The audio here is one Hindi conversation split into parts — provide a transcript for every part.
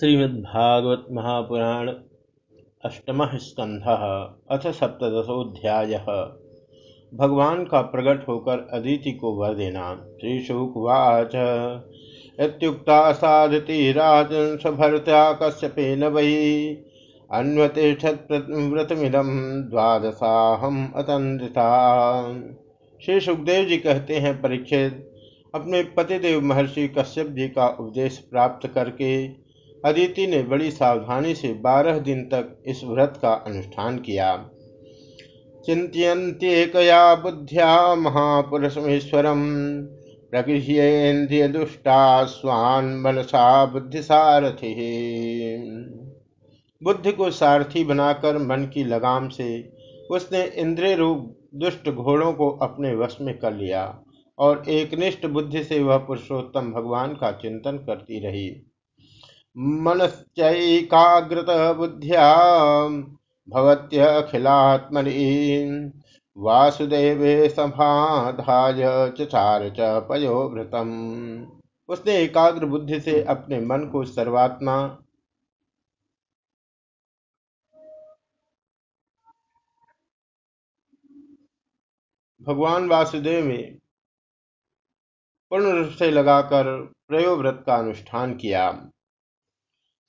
श्रीमद्भागवत महापुराण अष्टम स्कंध अथ सप्तशोध्याय भगवान का प्रकट होकर अदिति को वर देना। श्रीशुकवाच इत्युक्ता साधति राजन स्वभरत्या कश्यपेन वै। अन्वतिष्ठत द्वादशाहम अतंत्रिता श्री सुखदेव जी कहते हैं परीक्षित अपने पतिदेव महर्षि कश्यप जी का उपदेश प्राप्त करके अदिति ने बड़ी सावधानी से बारह दिन तक इस व्रत का अनुष्ठान किया। चिंत्यंत्येकया बुद्ध्या महापुरुषमेश्वरम, प्रगृह्येन्द्रिय दुष्टा स्वान मनसा बुद्धिसारथि बुद्धि को सारथी बनाकर मन की लगाम से उसने इंद्रिय रूप दुष्ट घोड़ों को अपने वश में कर लिया और एकनिष्ठ बुद्धि से वह पुरुषोत्तम भगवान का चिंतन करती रही। मनश्चैकाग्रत बुद्धिया भवत्यखिलात्मनि। वासुदेवे समाधाय चार च उसने एकाग्र बुद्धि से अपने मन को सर्वात्मा भगवान वासुदेव में पूर्ण रूप से लगाकर प्रयोव्रत का अनुष्ठान किया।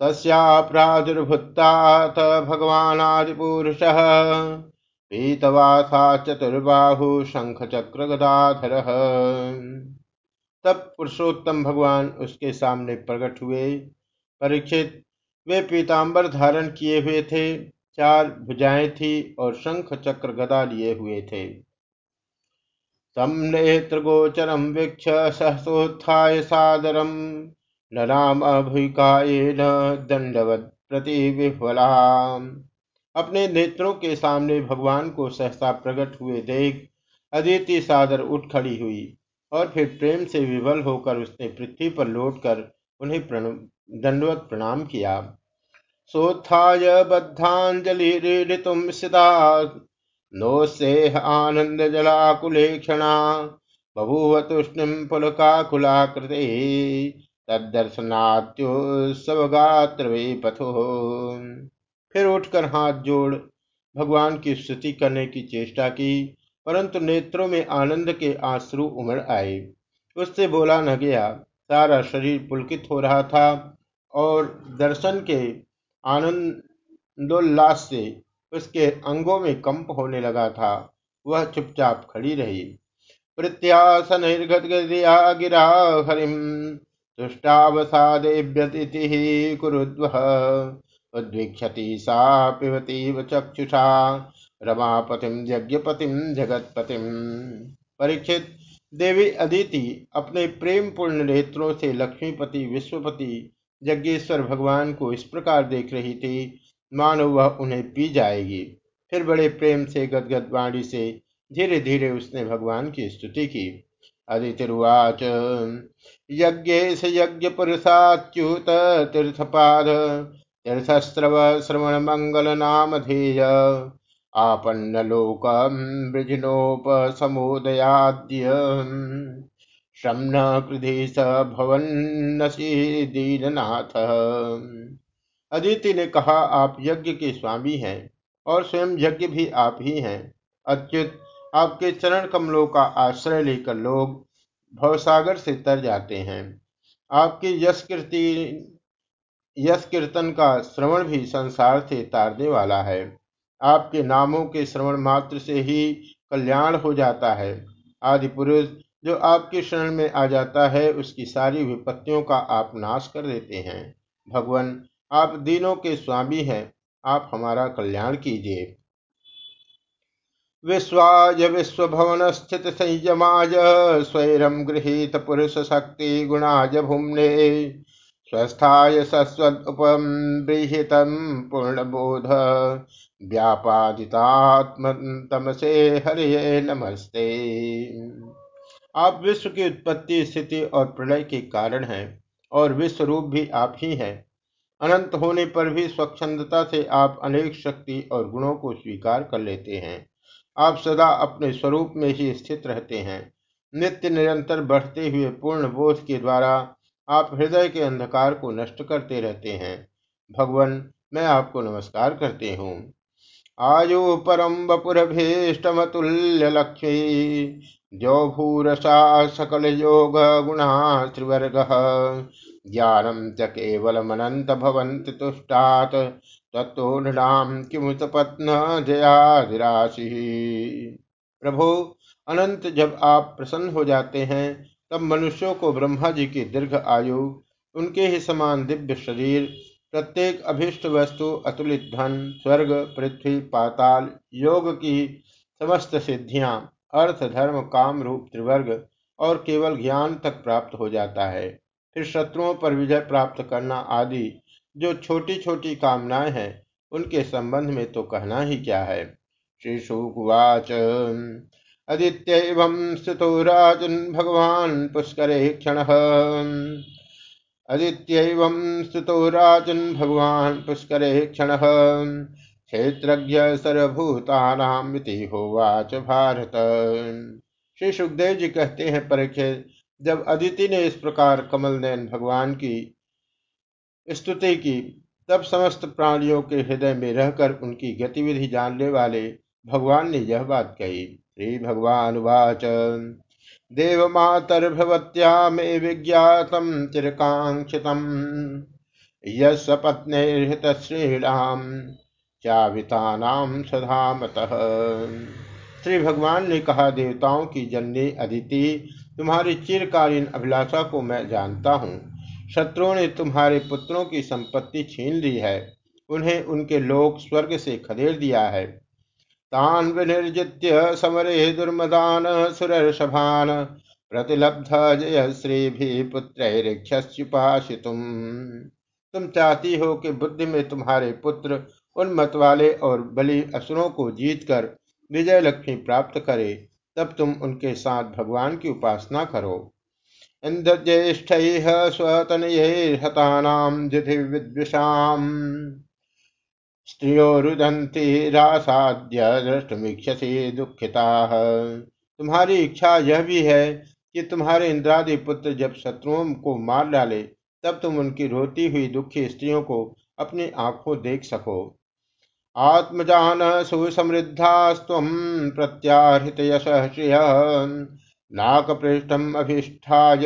तस्या प्रादुर्भुत्तात भगवानादिपुरुषः पीतवासा चतुर्बाहु शंख चक्र गदाधर तब पुरुषोत्तम भगवान उसके सामने प्रकट हुए। परीक्षित, वे पीताम्बर धारण किए हुए थे, चार भुजाएँ थी और शंख चक्र गदा लिए हुए थे। तम नेत्रगोचरम वीक्ष सहसोत्थाय सादरम। नराम अभुकाएन दंडवत प्रति विफला अपने नेत्रों के सामने भगवान को सहसा प्रकट हुए देख अदिति सादर उठ खड़ी हुई और फिर प्रेम से विवल होकर उसने पृथ्वी पर लौटकर उन्हें दंडवत प्रणाम किया। सोत्थाय बद्धांजलि तुम सिदा नोस्सेह आनंद जलाकुले क्षणा बभूव तूष्णिम पुलकाकुलाकृते। तदर्शनात्योत्सवगात्र पथो फिर उठकर हाथ जोड़, भगवान की स्तुति करने की चेष्टा की, परंतु नेत्रों में आनंद के आँसू उमड़ आए। उससे बोला न गया, सारा शरीर पुलकित हो रहा था और दर्शन के आनंदोल्लास से उसके अंगों में कंप होने लगा था। वह चुपचाप खड़ी रही। प्रत्यासन गिरा हरिम। तुष्टावसादेव्यति कुरुद्व। उद्वीक्षति सा पिबती चक्षुषा। रमापतिम यज्ञपतिम जगतपतिम परीक्षित, देवी अदिति अपने प्रेम पूर्ण नेत्रों से लक्ष्मीपति, विश्वपति, यज्ञेश्वर भगवान को इस प्रकार देख रही थी, मानो वह उन्हें पी जाएगी। फिर बड़े प्रेम से, गदगद वाणी से धीरे धीरे उसने भगवान की स्तुति की। अदितिर्वाच। यज्ञेश यज्ञ पुरुषाच्युत तीर्थपाद। तीर्थस्रव श्रवण मंगल नाम धेय आपन्न लोक वृजनोप समुदयाद्य श्रम कृधि स भवन्नसी दीननाथ। अदिति ने कहा, आप यज्ञ के स्वामी हैं और स्वयं यज्ञ भी आप ही हैं। अच्युत, आपके चरण कमलों का आश्रय लेकर लोग भवसागर से तर जाते हैं। आपकी यश कीर्ति, यश कीर्तन का श्रवण भी संसार से तारने वाला है। आपके नामों के श्रवण मात्र से ही कल्याण हो जाता है। आदि पुरुष जो आपके शरण में आ जाता है, उसकी सारी विपत्तियों का आप नाश कर देते हैं। भगवान, आप दीनों के स्वामी हैं। आप हमारा कल्याण कीजिए। विश्वाय विश्वभवन स्थित संयमाय स्वैरम गृहित पुरुष शक्ति गुणाय भूमने। स्वस्थाय सस्वद उपबृहित पूर्णबोध। व्यापादितात्म तमसे हरे नमस्ते। आप विश्व की उत्पत्ति, स्थिति और प्रलय के कारण हैं और विश्व रूप भी आप ही हैं। अनंत होने पर भी स्वच्छंदता से आप अनेक शक्ति और गुणों को स्वीकार कर लेते हैं। आप सदा अपने स्वरूप में ही स्थित रहते हैं। नित्य निरंतर बढ़ते हुए पूर्ण बोध के द्वारा आप हृदय के अंधकार को नष्ट करते रहते हैं। भगवान, मैं आपको नमस्कार करती हूँ। आयु परम बपुर वपुरभीष्टमतुल्य लक्ष्मी, जो भूरसा सकल योग गुणा त्रिवर्ग ज्ञानम च केवलमनंत भवन्ति तुष्टात्। तत्तो नृणाम किमुतपत्न जयाधिराशि। प्रभु, अनंत जब आप प्रसन्न हो जाते हैं, तब मनुष्यों को ब्रह्मा जी की दीर्घ आयु, उनके ही समान दिव्य शरीर, प्रत्येक अभिष्ट वस्तु, अतुलित धन, स्वर्ग, पृथ्वी, पाताल, योग की समस्त सिद्धियाँ, अर्थ, धर्म, काम, रूप, त्रिवर्ग और केवल ज्ञान तक प्राप्त हो जाता है। फिर शत्रुओं पर विजय प्राप्त करना आदि जो छोटी छोटी कामनाएँ हैं, उनके संबंध में तो कहना ही क्या है? श्री शुकुवाच आदित्य स्थितो राजन भगवान पुष्कर क्षण। अदित्यैवं स्तुतो राजन् भगवान् पुष्करे क्षणः। क्षेत्रज्ञ सर्वभूतानामिति होवाच भारत। श्री सुखदेव जी कहते हैं, परीक्षित, जब अदिति ने इस प्रकार कमल नयन भगवान की स्तुति की। तब समस्त प्राणियों के हृदय में रहकर उनकी गतिविधि जानने वाले भगवान ने यह बात कही श्री भगवान वाच देवमातर्भवत्या मे विज्ञातं चिरकाङ्क्षितम्। यस्वपत्नैर्हितश्रीणां चावितानां सधामतः। श्री भगवान ने कहा, देवताओं की जननी अदिति, तुम्हारी चिरकालीन अभिलाषा को मैं जानता हूँ। शत्रुओं ने तुम्हारे पुत्रों की संपत्ति छीन ली है। उन्हें उनके लोक स्वर्ग से खदेड़ दिया है। तान विनिर्जित्य समरे दुर्मदान सुरर्षभान प्रतिलब्ध जय श्री भी पुत्रैरिक्षुपाशितुम तुम चाहती हो कि बुद्धि में तुम्हारे पुत्र उन मत वाले और बलि असुरों को जीतकर विजय लक्ष्मी प्राप्त करे, तब तुम उनके साथ भगवान की उपासना करो। इंद्रज्येष्ठ जुधि विद्विषाम स्त्रियो रुदंती रासाद्य दृष्टमीक्षसी दुखिता। तुम्हारी इच्छा यह भी है कि तुम्हारे इंद्रादि पुत्र जब शत्रुओं को मार डाले, तब तुम उनकी रोती हुई दुखी स्त्रियों को अपनी आँखों देख सको। आत्मजान सुसमृद्धा प्रत्याहृत यश श्रिय। नाकपृष्ठम अभिष्ठाय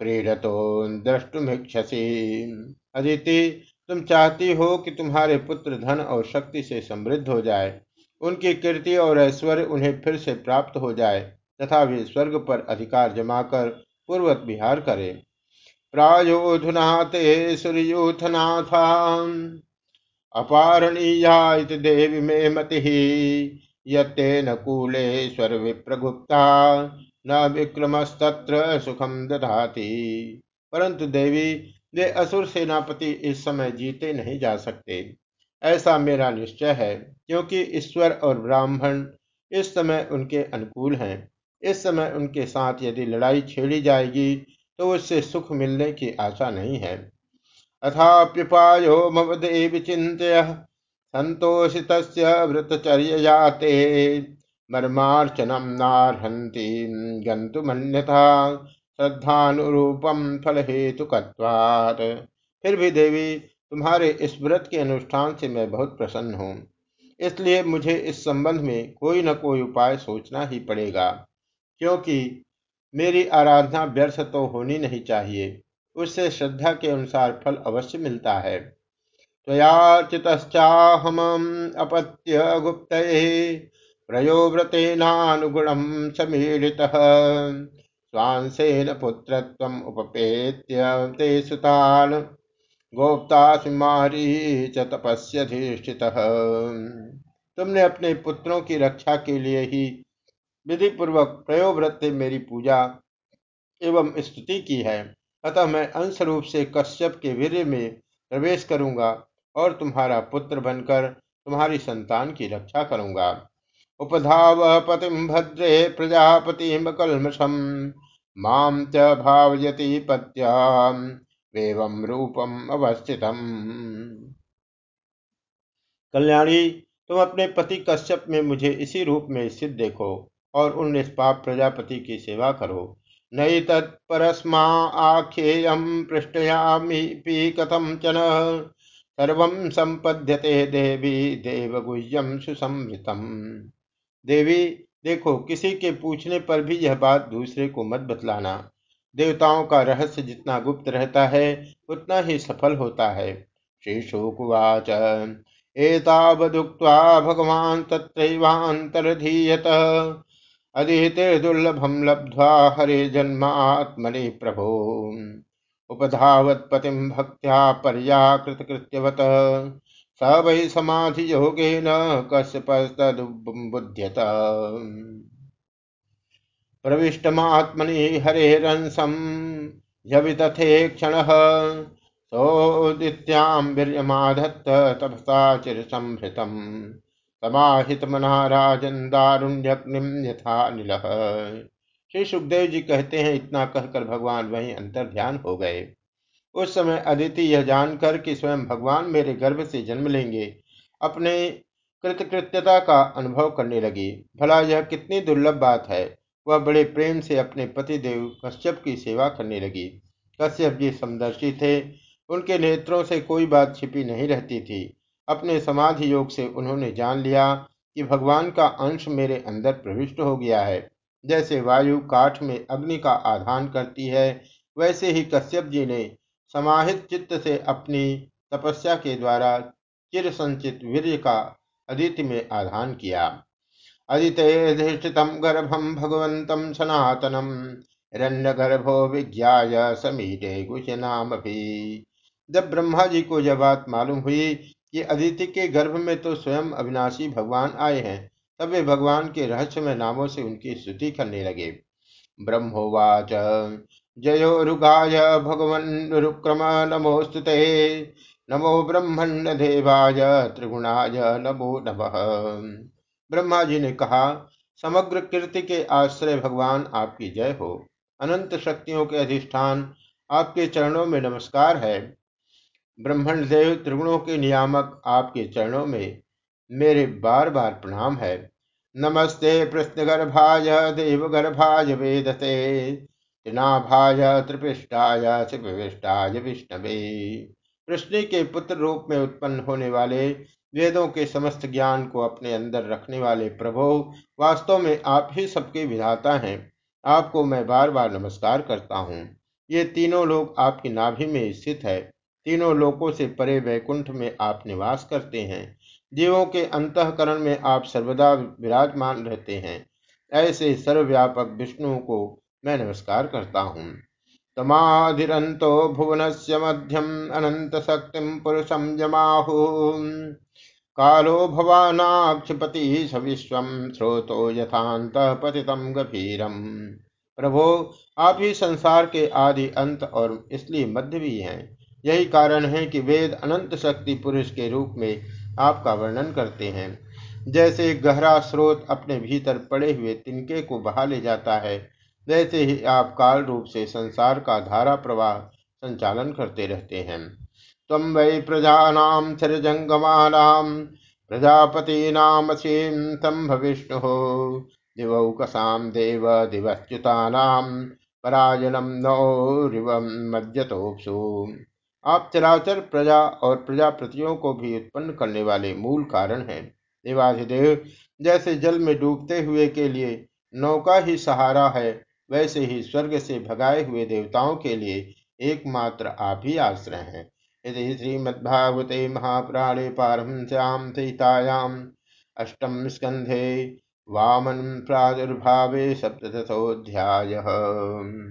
क्रीडतो द्रष्टुमिक्षसी अदिति, तुम चाहती हो कि तुम्हारे पुत्र धन और शक्ति से समृद्ध हो जाए। उनकी कीर्ति और ऐश्वर्य उन्हें फिर से प्राप्त हो जाए, तथा वे स्वर्ग पर अधिकार जमाकर पूर्वत विहार करे। प्रायोधुना ते सूर्यूथनाथा अपारणीया देवी में मति। येन कूलेश्वर विप्रगुप्ता न विक्रमस्तत्र सुखम दधाती। परंतु देवी, वे असुर सेनापति इस समय जीते नहीं जा सकते। ऐसा मेरा निश्चय है, क्योंकि ईश्वर और ब्राह्मण इस समय उनके अनुकूल हैं। इस समय उनके साथ यदि लड़ाई छेड़ी जाएगी तो उससे सुख मिलने की आशा नहीं है। अथाप्युपायो मवदेव चिंत्य संतोषित व्रतचर्याते मर्मार्चनम नारहंती गंतुमन्यथा श्रद्धानुरूपम फल हेतु फिर भी देवी, तुम्हारे इस व्रत के अनुष्ठान से मैं बहुत प्रसन्न हूँ। इसलिए मुझे इस संबंध में कोई न कोई उपाय सोचना ही पड़ेगा, क्योंकि मेरी आराधना व्यर्थ तो होनी नहीं चाहिए। उससे श्रद्धा के अनुसार फल अवश्य मिलता है। त्वयाचितश्चाहम अपत्य गुप्त प्रयोव्रतेनानुगुणम समीलितः। स्वांसेन पुत्रत्वम् उपेत्य ते सुतान्। गोप्तासिमारी च तपस्यधिष्ठितः तुमने अपने पुत्रों की रक्षा के लिए ही विधि पूर्वक प्रयोव्रत से मेरी पूजा एवं स्तुति की है। अतः मैं अंश रूप से कश्यप के वीर में प्रवेश करूँगा। और तुम्हारा पुत्र बनकर तुम्हारी संतान की रक्षा करूँगा। उपधाव पतिम भद्रे प्रजापति माम च भावयति पत्याम, एवं रूपम अवस्थितम। कल्याणी, तुम अपने पति कश्यप में मुझे इसी रूप में स्थित देखो और उन निष्पाप प्रजापति की सेवा करो। नई तत्परस्मा आख्येयम पृष्ठयामी कथम च सर्व संपद्यते देवी देवगुह्यम सुसमृतम देवी, देखो, किसी के पूछने पर भी यह बात दूसरे को मत बतलाना। देवताओं का रहस्य जितना गुप्त रहता है, उतना ही सफल होता है। श्री शुकुवाच। एतावदुक्त्वा भगवान् तत्रैवान्तरधीयत। दुर्लभम लब्ध्वा हरे जन्मात्मनि प्रभो। उपधावत्पतिं भक्त्या पर्याकृतकृत्यवत स वै समाधियोगेन कश्यपस्तदुबुध्यत प्रविष्टमात्मनि हरेरंसं यवितथे क्षणः। सोदित्यां वीर्यमाधत्त तपसा चिरसंहृतम् समाहितमना राजन दारुण्यग्निम यथा नील। श्री सुखदेव जी कहते हैं, इतना कहकर भगवान वहीं अंतर ध्यान हो गए। उस समय अदिति यह जानकर कि स्वयं भगवान मेरे गर्भ से जन्म लेंगे, अपने कृतकृत्यता का अनुभव करने लगी। भला यह कितनी दुर्लभ बात है, वह बड़े प्रेम से अपने पति देव कश्यप की सेवा करने लगी। कश्यप जी समदर्शी थे, उनके नेत्रों से कोई बात छिपी नहीं रहती थी। अपने समाधि योग से उन्होंने जान लिया कि भगवान का अंश मेरे अंदर प्रविष्ट हो गया है। जैसे वायु काठ में अग्नि का आधान करती है, वैसे ही कश्यप जी ने समाहित चित्त से अपनी तपस्या के द्वारा चिर संचित वीर्य का अदिति में आधान किया। अदितेधिष्ठित गर्भम भगवंतम सनातनम हिरण्य गर्भो विज्ञाय समीटे कुछ नाम भी जब ब्रह्मा जी को यह बात मालूम हुई कि अदिति के गर्भ में तो स्वयं अविनाशी भगवान आए हैं तब वे भगवान के रहस्यमय नामों से उनकी स्तुति करने लगे। ब्रह्मोवाच जयोरुगाय भगवन्नुक्रम नमोस्तुते नमो ब्रह्मण्य देवाय, त्रिगुणाय, नमो नमः। ब्रह्मा जी ने कहा, समग्र कीर्ति के आश्रय भगवान आपकी जय हो। अनंत शक्तियों के अधिष्ठान आपके चरणों में नमस्कार है। ब्रह्मण देव त्रिगुणों के नियामक आपके चरणों में मेरे बार बार प्रणाम है। नमस्ते प्रश्नगर्भाय देवगर्भाय वेदते नाभाय त्रिपिष्टाय शिविष्टाय विष्णवे। कृष्ण के पुत्र रूप में उत्पन्न होने वाले वेदों के समस्त ज्ञान को अपने अंदर रखने वाले प्रभो, वास्तव में आप ही सबके विधाता हैं। आपको मैं बार बार नमस्कार करता हूँ। ये तीनों लोग आपकी नाभि में स्थित है। तीनों लोकों से परे वैकुंठ में आप निवास करते हैं। जीवों के अंतकरण में आप सर्वदा विराजमान रहते हैं। ऐसे सर्वव्यापक विष्णु को मैं नमस्कार करता हूँ। तमाधिरंतो भुवन से मध्यम अनंत शक्ति पुरुषम जमाहु। कालो भवानाक्षपति सविश्व स्रोतो यथात पतितम गभीरम। प्रभो, आप ही संसार के आदि अंत और इसलिए मध्य भी हैं। यही कारण है कि वेद अनंत शक्ति पुरुष के रूप में आपका वर्णन करते हैं। जैसे गहरा स्रोत अपने भीतर पड़े हुए तिनके को बहा ले जाता है, वैसे ही आप काल रूप से संसार का धारा प्रवाह संचालन करते रहते हैं। तम वै प्रजानाम सृजंगमानाम प्रजापतीनामसीम तम विष्णु दिवौकसाम देव दिवच्युतानाम परायणम नौरिवम मज्जतोपसु आप चराचर प्रजा और प्रजापतियों को भी उत्पन्न करने वाले मूल कारण हैं। देवाधिदेव, जैसे जल में डूबते हुए के लिए नौका ही सहारा है, वैसे ही स्वर्ग से भगाए हुए देवताओं के लिए एकमात्र आप ही आश्रय हैं। यदि श्रीमद्भागवते महापुराणे पारमश्याम सीतायाम अष्टम स्कंधे वामन प्रादुर्भावे सप्तशोध्याय